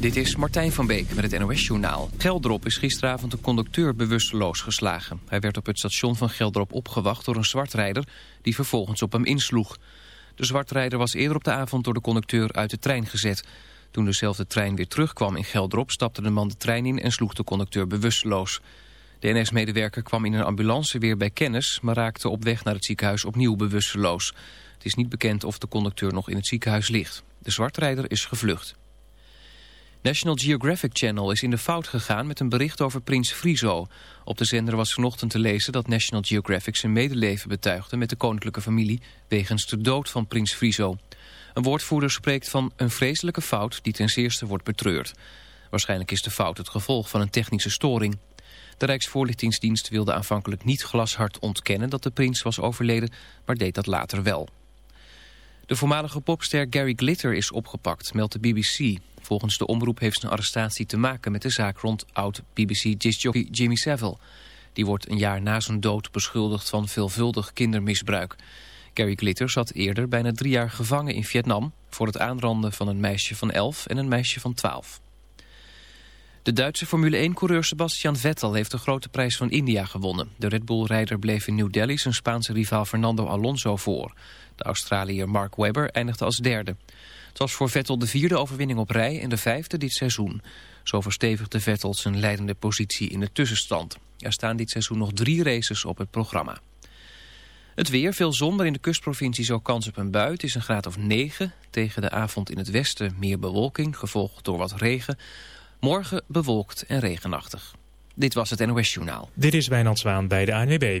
Dit is Martijn van Beek met het NOS-journaal. Geldrop is gisteravond een conducteur bewusteloos geslagen. Hij werd op het station van Geldrop opgewacht door een zwartrijder... die vervolgens op hem insloeg. De zwartrijder was eerder op de avond door de conducteur uit de trein gezet. Toen dezelfde trein weer terugkwam in Geldrop... stapte de man de trein in en sloeg de conducteur bewusteloos. De NS-medewerker kwam in een ambulance weer bij kennis... maar raakte op weg naar het ziekenhuis opnieuw bewusteloos. Het is niet bekend of de conducteur nog in het ziekenhuis ligt. De zwartrijder is gevlucht. National Geographic Channel is in de fout gegaan met een bericht over prins Friso. Op de zender was vanochtend te lezen dat National Geographic zijn medeleven betuigde met de koninklijke familie wegens de dood van prins Friso. Een woordvoerder spreekt van een vreselijke fout die ten zeerste wordt betreurd. Waarschijnlijk is de fout het gevolg van een technische storing. De Rijksvoorlichtingsdienst wilde aanvankelijk niet glashard ontkennen dat de prins was overleden, maar deed dat later wel. De voormalige popster Gary Glitter is opgepakt, meldt de BBC. Volgens de omroep heeft zijn arrestatie te maken met de zaak rond oud-BBC-discjockey Jimmy Savile. Die wordt een jaar na zijn dood beschuldigd van veelvuldig kindermisbruik. Gary Glitter zat eerder bijna drie jaar gevangen in Vietnam... voor het aanranden van een meisje van 11 en een meisje van 12. De Duitse Formule 1-coureur Sebastian Vettel heeft de grote prijs van India gewonnen. De Red Bull-rijder bleef in New Delhi zijn Spaanse rivaal Fernando Alonso voor. De Australiër Mark Webber eindigde als derde. Het was voor Vettel de vierde overwinning op rij en de vijfde dit seizoen. Zo verstevigde Vettel zijn leidende positie in de tussenstand. Er staan dit seizoen nog drie races op het programma. Het weer, veel zon, maar in de kustprovincies ook kans op een bui. Het is een graad of 9. Tegen de avond in het westen meer bewolking, gevolgd door wat regen. Morgen bewolkt en regenachtig. Dit was het NOS Journaal. Dit is Wijnand Zwaan bij de ANWB.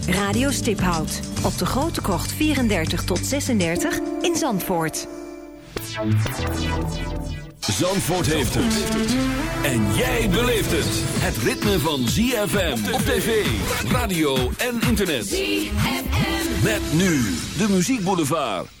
Radio Stiphout op de Grote Krocht 34 tot 36 in Zandvoort. Zandvoort heeft het. En jij beleeft het. Het ritme van ZFM op tv, radio en internet. ZFM. Met nu de muziekboulevard. All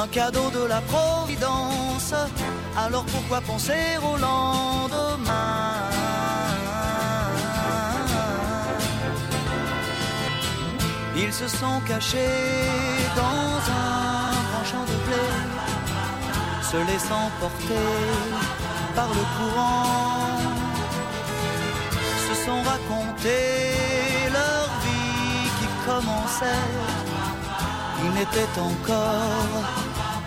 Un cadeau de la Providence. Alors pourquoi penser au lendemain? Ils se sont cachés dans un grand champ de blé se laissant porter par le courant, se sont racontés leur vie qui commençait. Ils n'étaient encore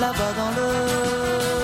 là-bas dans le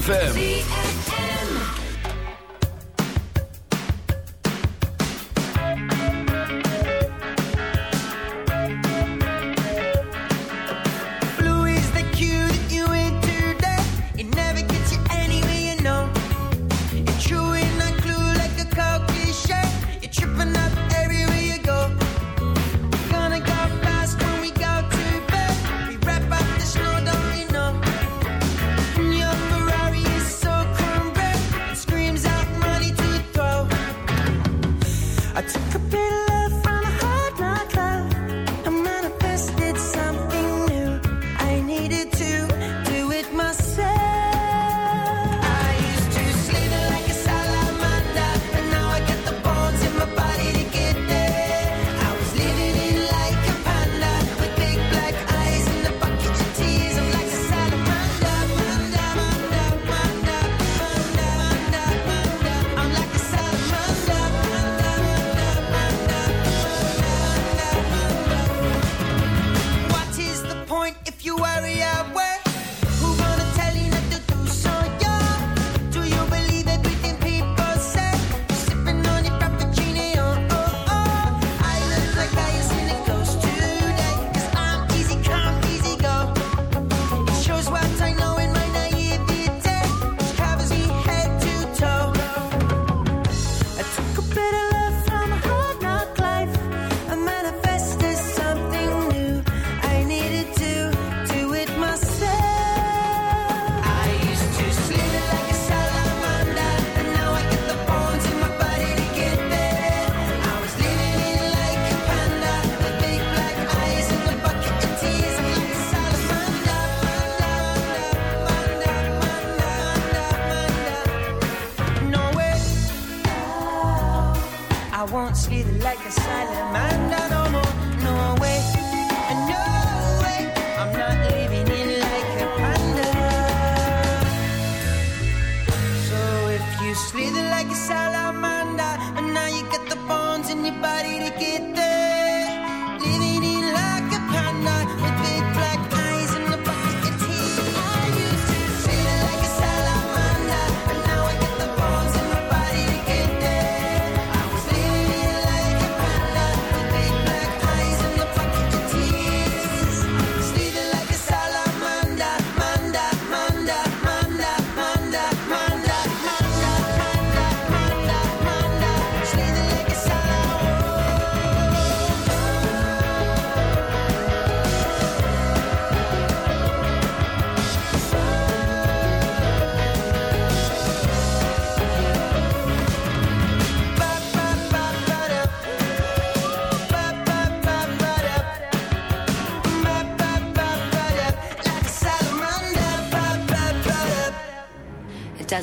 ZFM.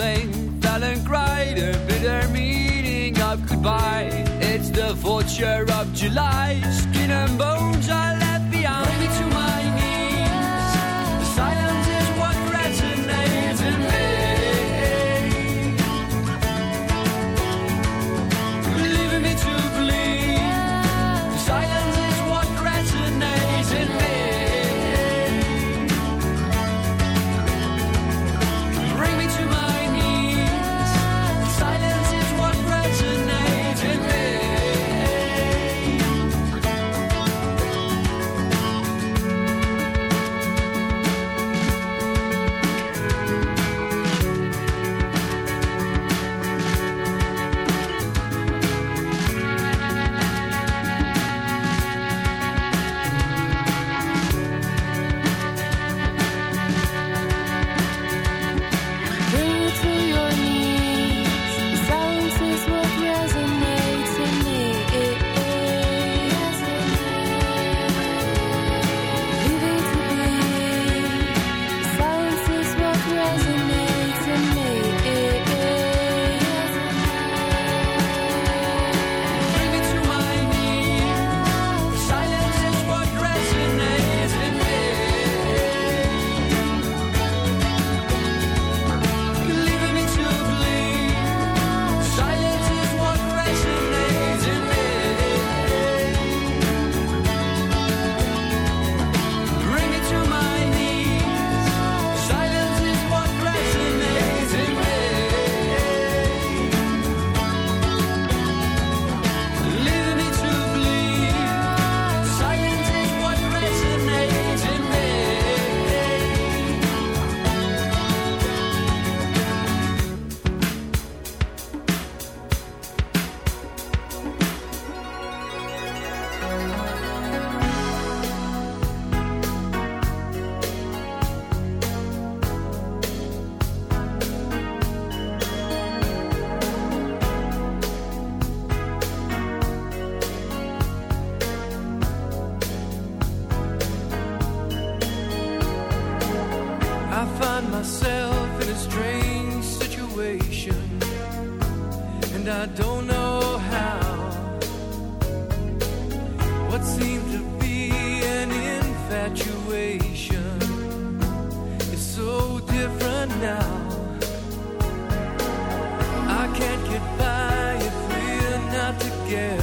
stumbling, fell and cried a bitter meeting of goodbye. It's the vulture of July, skin and bones. I yeah.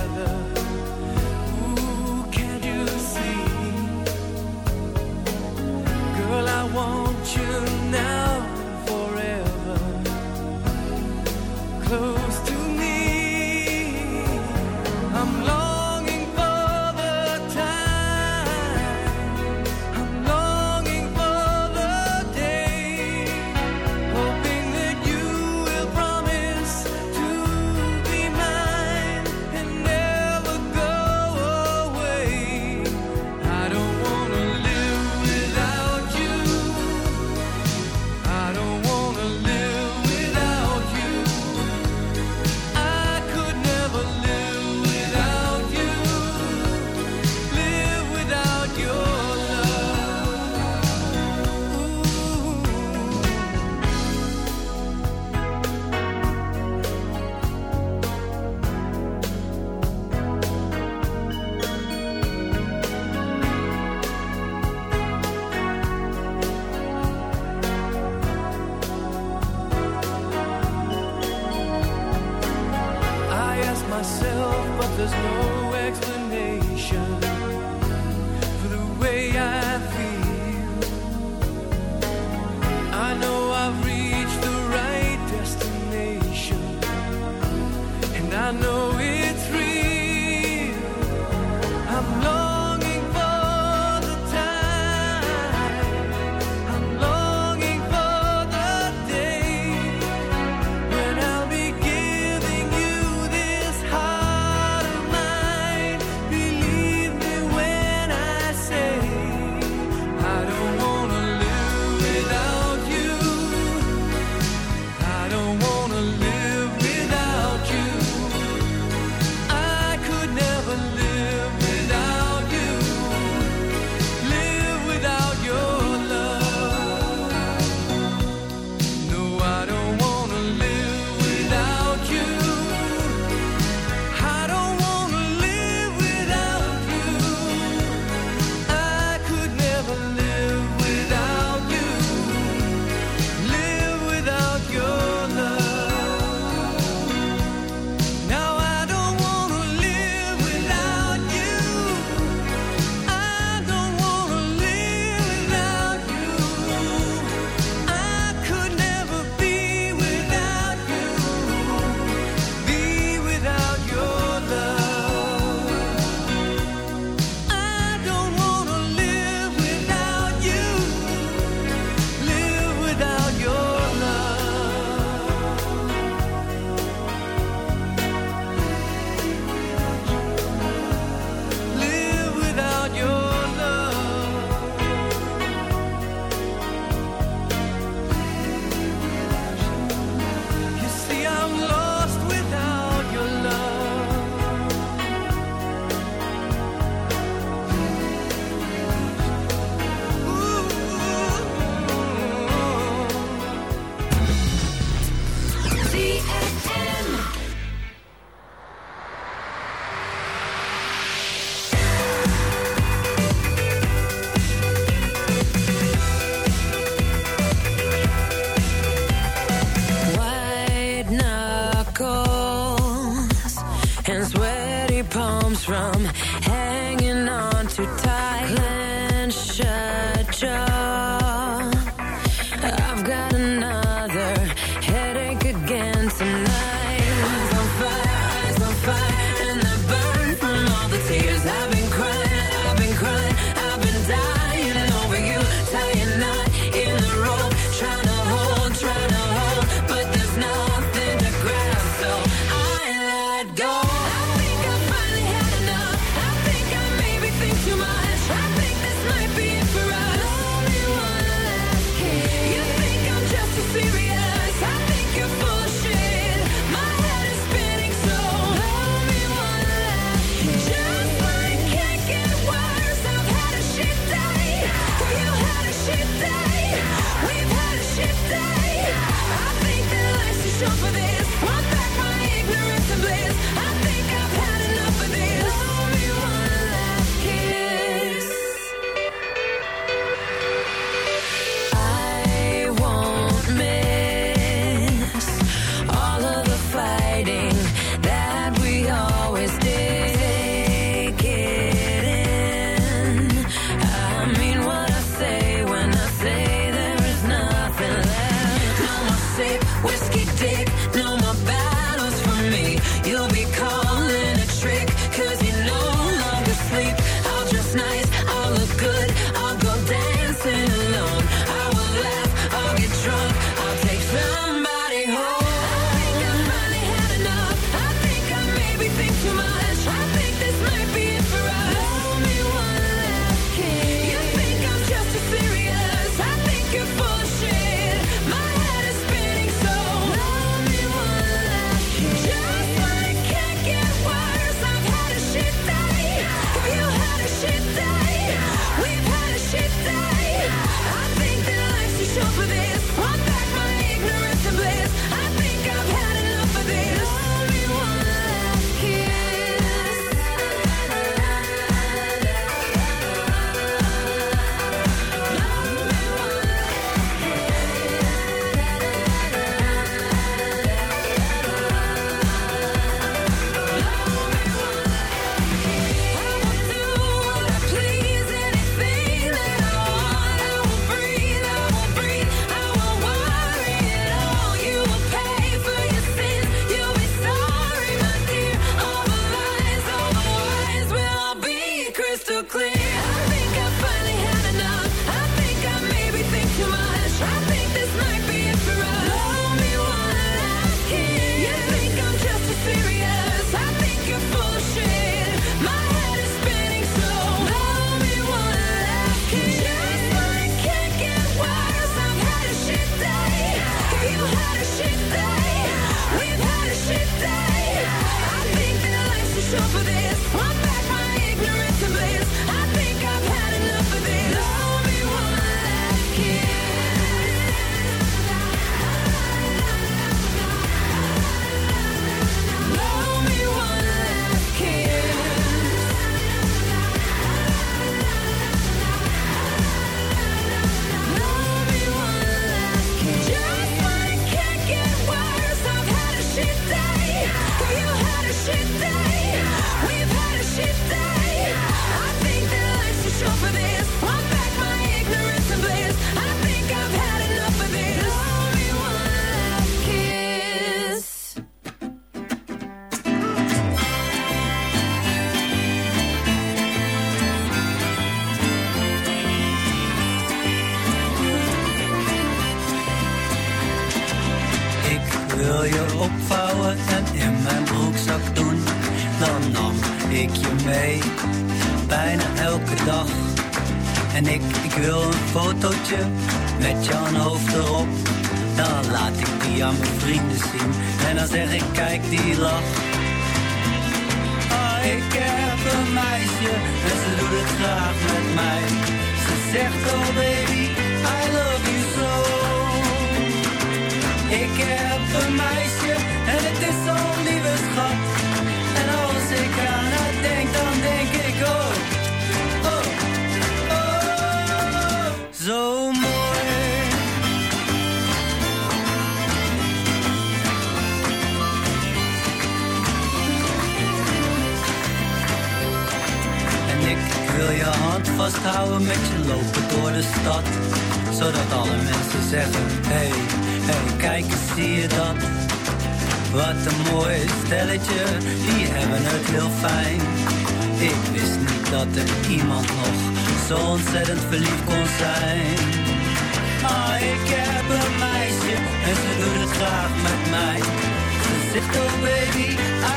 little baby. I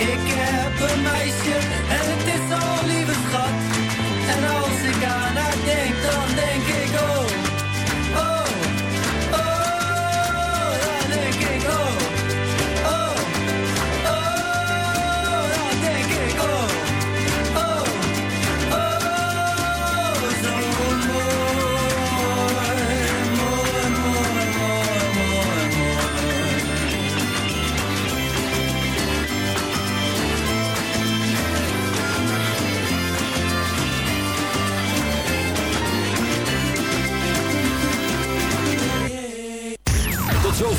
Ik heb een meisje en het